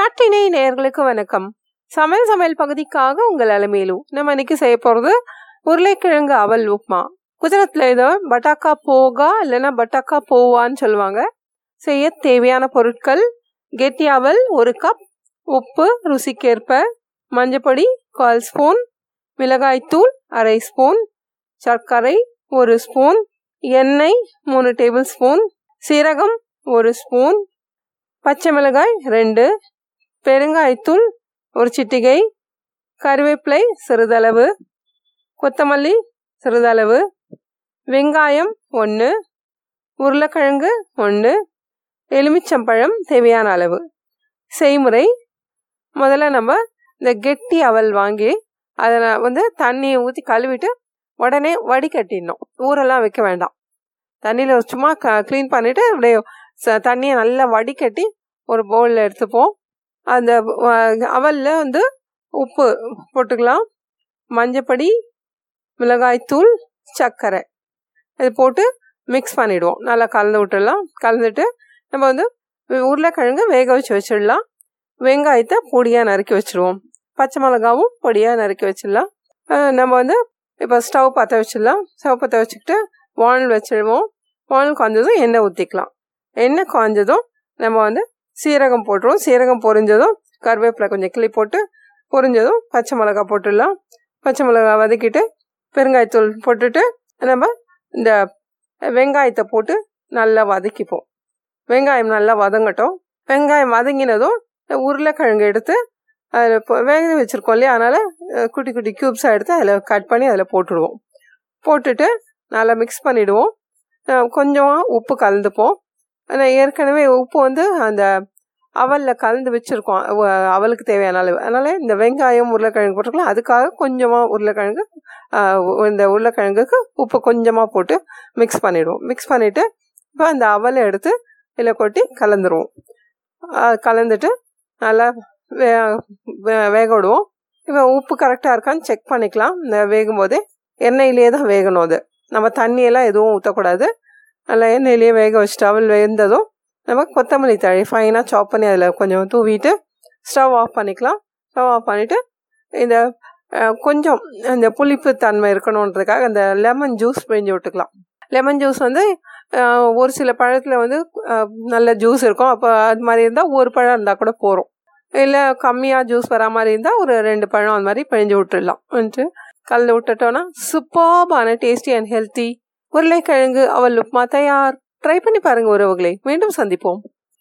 நாட்டினை நேர்களுக்கு வணக்கம். சமையல் சமையல் பகுதிக்காக உங்கள் அலைமையிலும் நம்ம இன்னைக்கு செய்ய போகிறது உருளைக்கிழங்கு அவல் உப்மா. குஜராத்தில் ஏதோ பட்டாக்கா போகா இல்லைன்னா பட்டாக்கா போவான்னு சொல்லுவாங்க. செய்ய தேவையான பொருட்கள் கெட்டி அவல் ஒரு கப் உப்பு ருசிக்கேற்ப மஞ்சப்பொடி கால் ஸ்பூன் மிளகாய்த்தூள் அரை ஸ்பூன் சர்க்கரை ஒரு ஸ்பூன் எண்ணெய் மூணு டேபிள் ஸ்பூன் சீரகம் ஒரு ஸ்பூன் பச்சை மிளகாய் ரெண்டு பெருங்காயத்தூள் ஒரு சிட்டிகை கருவேப்பிலை சிறிதளவு கொத்தமல்லி சிறிதளவு வெங்காயம் ஒன்று உருளைக்கிழங்கு ஒன்று எலுமிச்சம்பழம் தேவையான அளவு. செய்முறை முதல்ல நம்ம இந்த கெட்டி அவல் வாங்கி அதை வந்து தண்ணியை ஊற்றி கழுவிட்டு உடனே வடிகட்டிடணும். ஊரெல்லாம் வைக்க வேண்டாம். தண்ணியில் சும்மா க க்ளீன் பண்ணிவிட்டு அப்படியே ச தண்ணியை நல்லா வடிகட்டி ஒரு பவுலில் எடுத்துப்போம். அந்த அவலில் வந்து உப்பு போட்டுக்கலாம். மஞ்சப்பொடி மிளகாய்த்தூள் சர்க்கரை. இது போட்டு மிக்ஸ் பண்ணிவிடுவோம் நல்லா கலந்து விட்டுடலாம். கலந்துட்டு நம்ம வந்து உருளைக்கிழங்கு வேக வச்சு வச்சிடலாம். வெங்காயத்தை பொடியாக நறுக்கி வச்சுருவோம். பச்சை மிளகாவும் பொடியாக நறுக்கி வச்சிடலாம். நம்ம வந்து இப்போ ஸ்டவ் பற்ற வச்சிடலாம். ஸ்டவ் பற்ற வச்சுக்கிட்டு வானல் வச்சிடுவோம். வானல் காய்ஞ்சதும் எண்ணெய் ஊற்றிக்கலாம் எண்ணெய் காய்ஞ்சதும் நம்ம வந்து சீரகம் போட்டுருவோம் சீரகம் பொரிஞ்சதும் கருவேப்பிலை கொஞ்சம் கிளி போட்டு பொரிஞ்சதும் பச்சை மிளகா போட்டுடலாம். பச்சை மிளகா வதக்கிட்டு பெருங்காயத்தூள் போட்டுட்டு நம்ம இந்த வெங்காயத்தை போட்டு நல்லா வதக்கிப்போம். வெங்காயம் நல்லா வதங்கட்டும். வெங்காயம் வதங்கினதும் உருளைக்கிழங்கு எடுத்து அதில் வேக வச்சுருக்கோம் இல்லையா? அதனால் குட்டி குட்டி க்யூப்ஸாக எடுத்து அதில் கட் பண்ணி அதில் போட்டுடுவோம். போட்டுட்டு நல்லா மிக்ஸ் பண்ணிவிடுவோம் கொஞ்சமாக உப்பு கலந்துப்போம். ஆனால் ஏற்கனவே உப்பு வந்து அந்த அவலில் கலந்து வச்சுருக்கோம். அவலுக்கு தேவையான அளவு. அதனால் இந்த வெங்காயம் உருளைக்கிழங்கு போட்டுக்கலாம். அதுக்காக கொஞ்சமாக உருளைக்கிழங்கு இந்த உருளைக்கிழங்குக்கு உப்பு கொஞ்சமாக போட்டு மிக்ஸ் பண்ணிவிடுவோம் மிக்ஸ் பண்ணிவிட்டு இப்போ அந்த அவலை எடுத்து இதில் கொட்டி கலந்துருவோம். கலந்துட்டு நல்லா வே வேக விடுவோம் இப்போ உப்பு கரெக்டாக இருக்கான்னு செக் பண்ணிக்கலாம். இந்த வேகும் போதே எண்ணெயிலே தான் வேகணும் அது. நம்ம தண்ணியெல்லாம் எதுவும் ஊற்றக்கூடாது நல்லா எண்ணெயிலேயே வேக வச்சுட்டு அவள் வெந்ததும் நம்ம கொத்தமல்லி தழி ஃபைனாக சாப் பண்ணி அதில் கொஞ்சம் தூவிட்டு ஸ்டவ் ஆஃப் பண்ணிக்கலாம் ஸ்டவ் ஆஃப் பண்ணிவிட்டு இந்த கொஞ்சம் இந்த புளிப்பு தன்மை இருக்கணுன்றதுக்காக அந்த லெமன் ஜூஸ் பிழிஞ்சு விட்டுக்கலாம் லெமன் ஜூஸ் வந்து ஒரு சில பழத்தில் வந்து நல்ல ஜூஸ் இருக்கும் அப்போ அது மாதிரி இருந்தால் ஒரு பழம் இருந்தால் கூட போகிறோம் இல்லை கம்மியாக ஜூஸ் வரா மாதிரி இருந்தால் ஒரு ரெண்டு பழம் அந்த மாதிரி பிழிஞ்சு விட்டுடலாம் வந்துட்டு கலந்து விட்டுட்டோன்னா சூப்பர்பான டேஸ்டி அண்ட் ஹெல்த்தி உருளைக்கிழங்கு அவல் உப்மா தயார். ட்ரை பண்ணி பாருங்க உறவுகளை. மீண்டும் சந்திப்போம்.